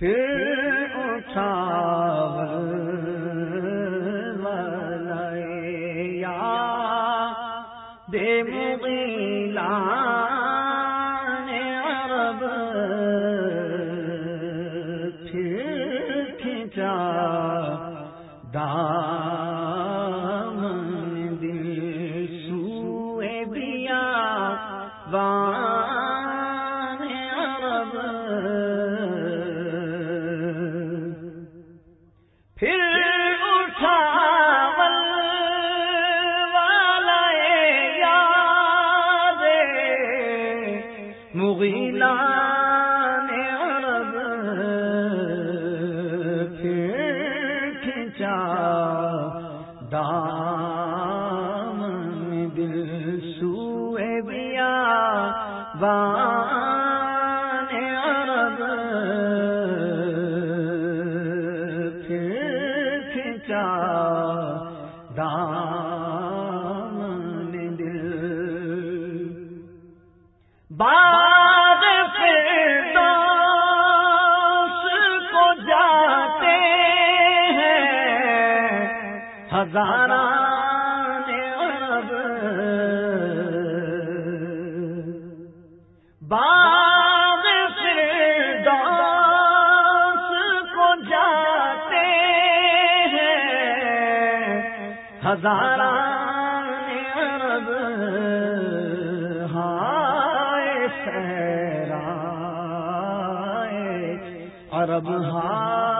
پھر اٹھا دام دل سوئے بیا بان عرب پھر کھچا دام باغ کو جاتے ہیں ہزار عرب. ہائے سیرائے عرب ہائے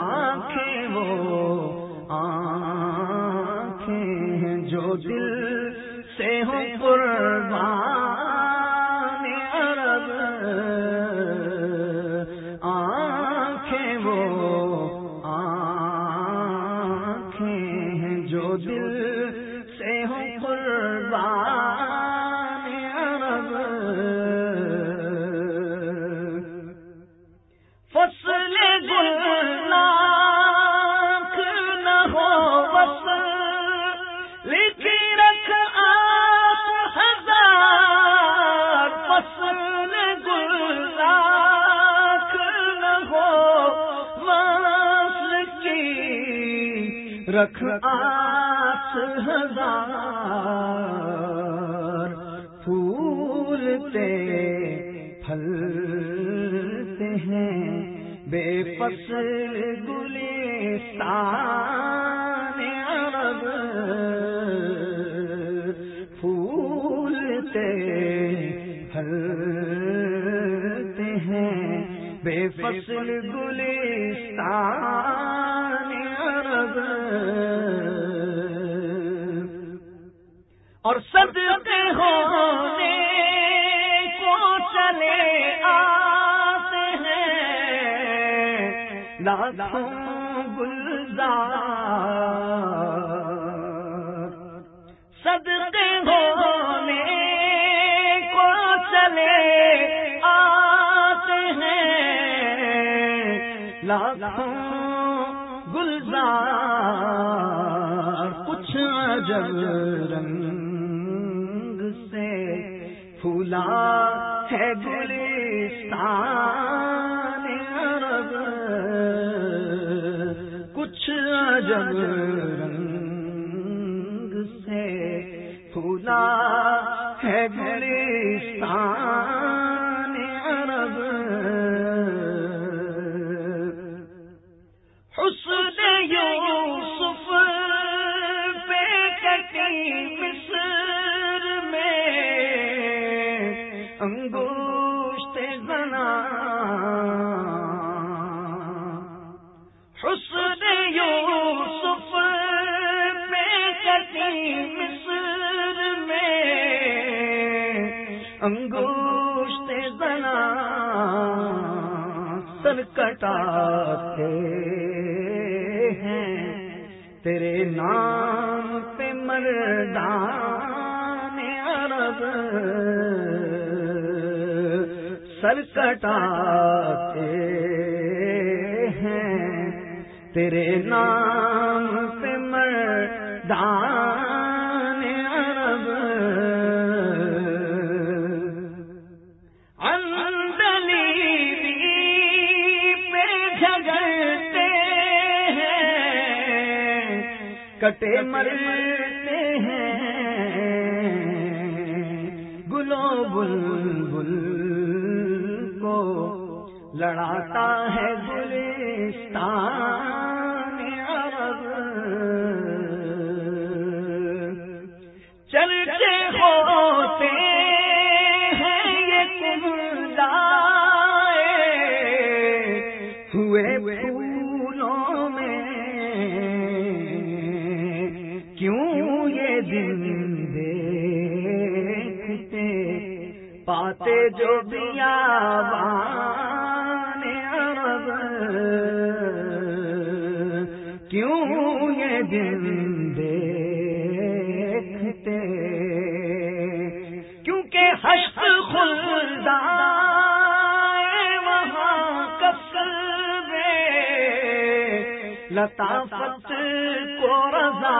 آنکھیں وہ آنکھیں ہیں جو دل رکھ آس ہزار پھولتے پھلتے ہیں۔ بے فصل گلستان عرب پھولتے پھلتے ہیں۔ بے فصل گلستان اور صدقے ہونے کو چلے آتے ہیں۔ لاکھوں گلزار۔ صدقے ہونے کو چلے پھولا ہے گلستان عرب کچھ عجب رنگ سے پھولا ہے گلستان۔ انگوشت زنا حسن یوسف میں قدیم مصر میں۔ انگوشت زنا سر کٹاتے ہیں۔ تیرے نام پہ مردان سر کٹاتے ہیں۔ تیرے نام پہ مردان کٹے مرتے ہیں۔ گلو بل لڑاتا ہے گلستان عرب۔ چلتے ہوتے ہیں یہ کم ہوئے پھولوں میں۔ کیوں یہ دن پاتے جو دیا یہ دن دیکھتے۔ کیونکہ حشت خلدہ لطافت کو رضا۔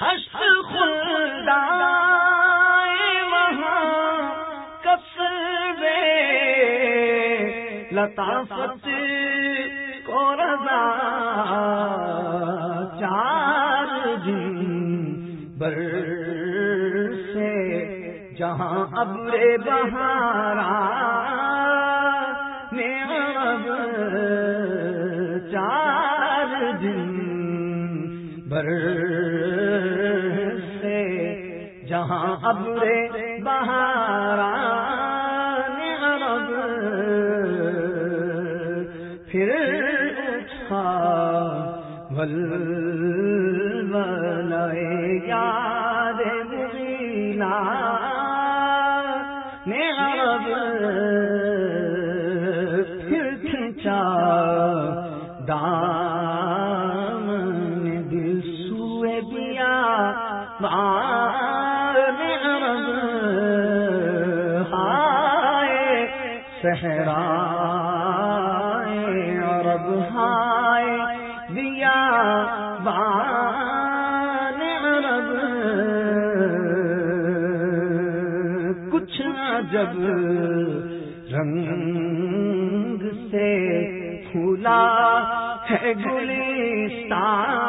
ہس خلدا وہاں کسبے لطافت بر سے، جہاں ابرے بہارا اب چار دن بر سے، جہاں ابرے بہارا عرب پھر اٹھا، ول یاد ہائے صحرا عرب ہائے دیا بان عرب کچھ جب رنگ سے پھولا ہے گلستان